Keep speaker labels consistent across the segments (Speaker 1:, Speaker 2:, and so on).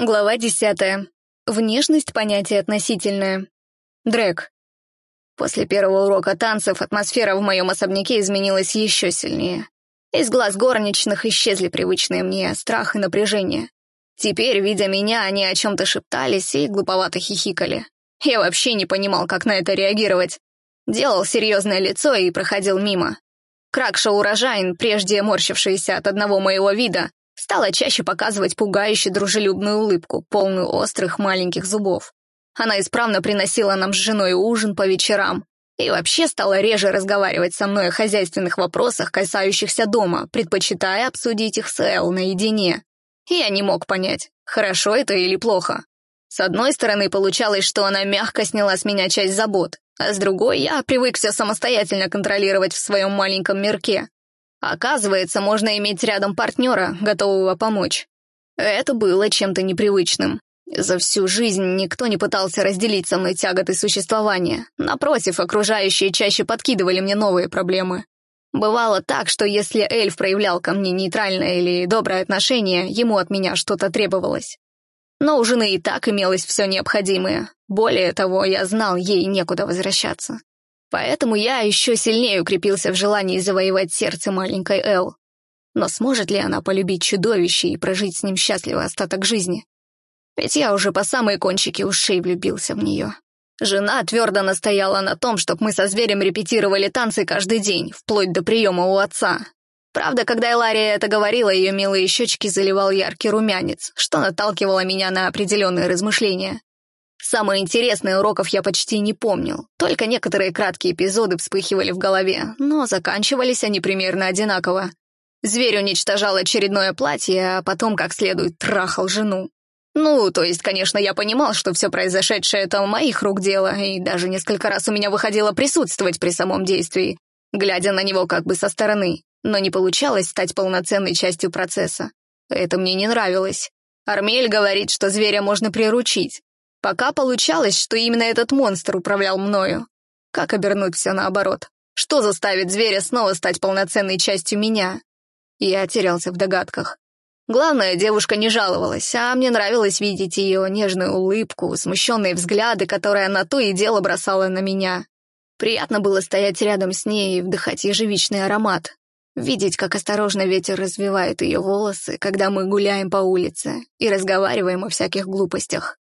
Speaker 1: Глава десятая. Внешность — понятие относительное. Дрэк. После первого урока танцев атмосфера в моем особняке изменилась еще сильнее. Из глаз горничных исчезли привычные мне страх и напряжение. Теперь, видя меня, они о чем-то шептались и глуповато хихикали. Я вообще не понимал, как на это реагировать. Делал серьезное лицо и проходил мимо. Кракша урожайн, прежде морщившаяся от одного моего вида, стала чаще показывать пугающе дружелюбную улыбку, полную острых маленьких зубов. Она исправно приносила нам с женой ужин по вечерам и вообще стала реже разговаривать со мной о хозяйственных вопросах, касающихся дома, предпочитая обсудить их с Эл наедине. Я не мог понять, хорошо это или плохо. С одной стороны, получалось, что она мягко сняла с меня часть забот, а с другой я привык все самостоятельно контролировать в своем маленьком мирке. Оказывается, можно иметь рядом партнера, готового помочь. Это было чем-то непривычным. За всю жизнь никто не пытался разделить со мной тяготы существования. Напротив, окружающие чаще подкидывали мне новые проблемы. Бывало так, что если эльф проявлял ко мне нейтральное или доброе отношение, ему от меня что-то требовалось. Но у жены и так имелось все необходимое. Более того, я знал, ей некуда возвращаться. Поэтому я еще сильнее укрепился в желании завоевать сердце маленькой Эл. Но сможет ли она полюбить чудовище и прожить с ним счастливо остаток жизни? Ведь я уже по самые кончики ушей влюбился в нее. Жена твердо настояла на том, чтобы мы со зверем репетировали танцы каждый день, вплоть до приема у отца. Правда, когда Элария это говорила, ее милые щечки заливал яркий румянец, что наталкивало меня на определенные размышления. Самое интересное уроков я почти не помнил, только некоторые краткие эпизоды вспыхивали в голове, но заканчивались они примерно одинаково. Зверь уничтожал очередное платье, а потом как следует трахал жену. Ну, то есть, конечно, я понимал, что все произошедшее — это моих рук дело, и даже несколько раз у меня выходило присутствовать при самом действии, глядя на него как бы со стороны, но не получалось стать полноценной частью процесса. Это мне не нравилось. Армель говорит, что зверя можно приручить, Пока получалось, что именно этот монстр управлял мною. Как обернуть все наоборот? Что заставит зверя снова стать полноценной частью меня? Я терялся в догадках. Главное, девушка не жаловалась, а мне нравилось видеть ее нежную улыбку, смущенные взгляды, которые она то и дело бросала на меня. Приятно было стоять рядом с ней и вдыхать ежевичный аромат, видеть, как осторожно ветер развивает ее волосы, когда мы гуляем по улице и разговариваем о всяких глупостях.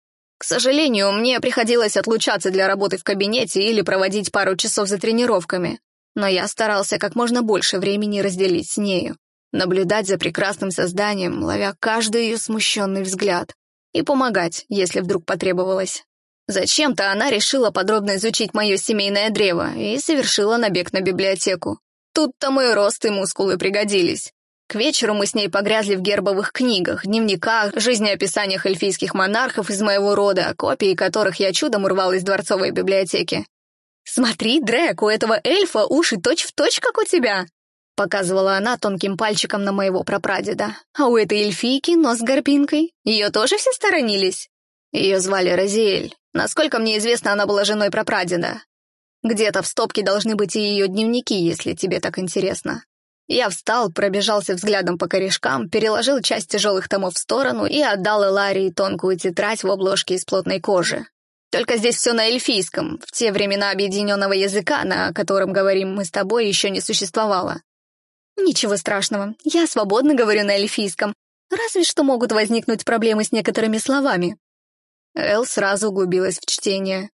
Speaker 1: К сожалению, мне приходилось отлучаться для работы в кабинете или проводить пару часов за тренировками, но я старался как можно больше времени разделить с нею, наблюдать за прекрасным созданием, ловя каждый ее смущенный взгляд, и помогать, если вдруг потребовалось. Зачем-то она решила подробно изучить мое семейное древо и совершила набег на библиотеку. Тут-то мой рост и мускулы пригодились. К вечеру мы с ней погрязли в гербовых книгах, дневниках, жизнеописаниях эльфийских монархов из моего рода, копии которых я чудом урвал из дворцовой библиотеки. «Смотри, Дрэк, у этого эльфа уши точь-в-точь, точь, как у тебя!» Показывала она тонким пальчиком на моего прапрадеда. «А у этой эльфийки нос с горбинкой. Ее тоже все сторонились?» Ее звали Розиэль. Насколько мне известно, она была женой прапрадеда. Где-то в стопке должны быть и ее дневники, если тебе так интересно. Я встал, пробежался взглядом по корешкам, переложил часть тяжелых томов в сторону и отдал Эларии тонкую тетрадь в обложке из плотной кожи. Только здесь все на эльфийском, в те времена объединенного языка, на котором говорим мы с тобой, еще не существовало. Ничего страшного, я свободно говорю на эльфийском, разве что могут возникнуть проблемы с некоторыми словами. Эл сразу углубилась в чтение.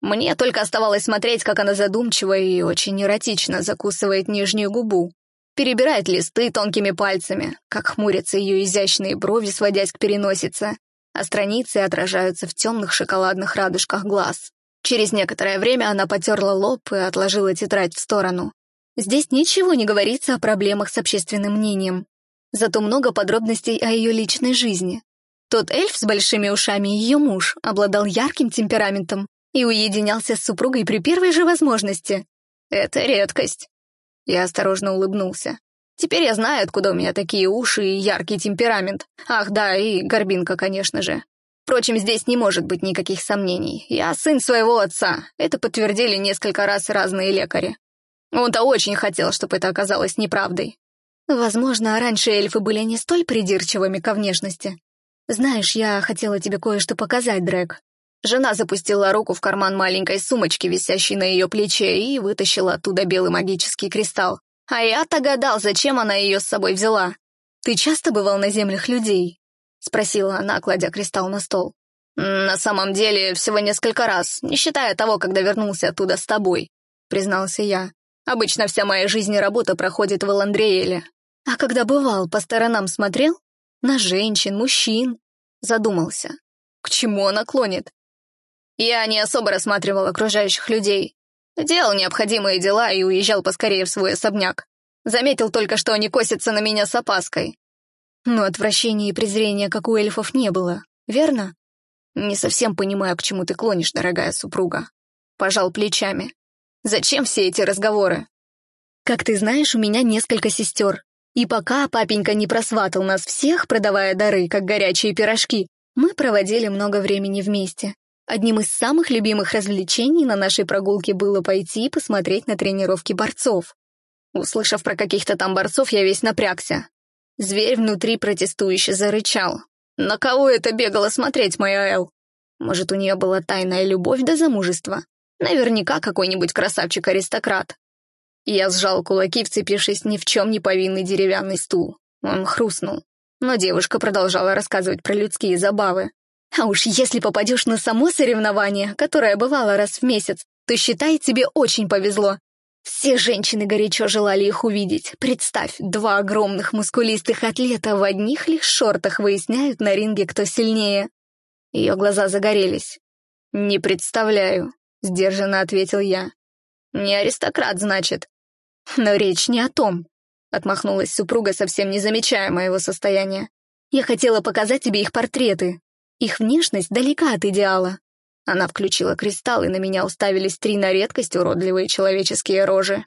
Speaker 1: Мне только оставалось смотреть, как она задумчиво и очень эротично закусывает нижнюю губу перебирает листы тонкими пальцами, как хмурятся ее изящные брови, сводясь к переносице, а страницы отражаются в темных шоколадных радужках глаз. Через некоторое время она потерла лоб и отложила тетрадь в сторону. Здесь ничего не говорится о проблемах с общественным мнением. Зато много подробностей о ее личной жизни. Тот эльф с большими ушами, ее муж, обладал ярким темпераментом и уединялся с супругой при первой же возможности. Это редкость. Я осторожно улыбнулся. Теперь я знаю, откуда у меня такие уши и яркий темперамент. Ах, да, и горбинка, конечно же. Впрочем, здесь не может быть никаких сомнений. Я сын своего отца. Это подтвердили несколько раз разные лекари. Он-то очень хотел, чтобы это оказалось неправдой. Возможно, раньше эльфы были не столь придирчивыми ко внешности. «Знаешь, я хотела тебе кое-что показать, Дрэк». Жена запустила руку в карман маленькой сумочки, висящей на ее плече, и вытащила оттуда белый магический кристалл. А я-то гадал, зачем она ее с собой взяла. «Ты часто бывал на землях людей?» — спросила она, кладя кристалл на стол. «На самом деле, всего несколько раз, не считая того, когда вернулся оттуда с тобой», — признался я. «Обычно вся моя жизнь и работа проходит в Эландриэле». «А когда бывал, по сторонам смотрел? На женщин, мужчин?» Задумался. К чему она клонит? Я не особо рассматривал окружающих людей. Делал необходимые дела и уезжал поскорее в свой особняк. Заметил только, что они косятся на меня с опаской. Но отвращения и презрения, как у эльфов, не было, верно? Не совсем понимаю, к чему ты клонишь, дорогая супруга. Пожал плечами. Зачем все эти разговоры? Как ты знаешь, у меня несколько сестер. И пока папенька не просватал нас всех, продавая дары, как горячие пирожки, мы проводили много времени вместе. Одним из самых любимых развлечений на нашей прогулке было пойти и посмотреть на тренировки борцов. Услышав про каких-то там борцов, я весь напрягся. Зверь внутри протестующе зарычал. На кого это бегала смотреть моя Эл? Может, у нее была тайная любовь до замужества? Наверняка какой-нибудь красавчик-аристократ. Я сжал кулаки, вцепившись ни в чем не повинный деревянный стул. Он хрустнул. Но девушка продолжала рассказывать про людские забавы. А уж если попадешь на само соревнование, которое бывало раз в месяц, то считай, тебе очень повезло. Все женщины горячо желали их увидеть. Представь, два огромных мускулистых атлета в одних лишь шортах выясняют на ринге, кто сильнее. Ее глаза загорелись. «Не представляю», — сдержанно ответил я. «Не аристократ, значит». «Но речь не о том», — отмахнулась супруга, совсем не замечая моего состояния. «Я хотела показать тебе их портреты. Их внешность далека от идеала. Она включила кристалл, и на меня уставились три на редкость уродливые человеческие рожи.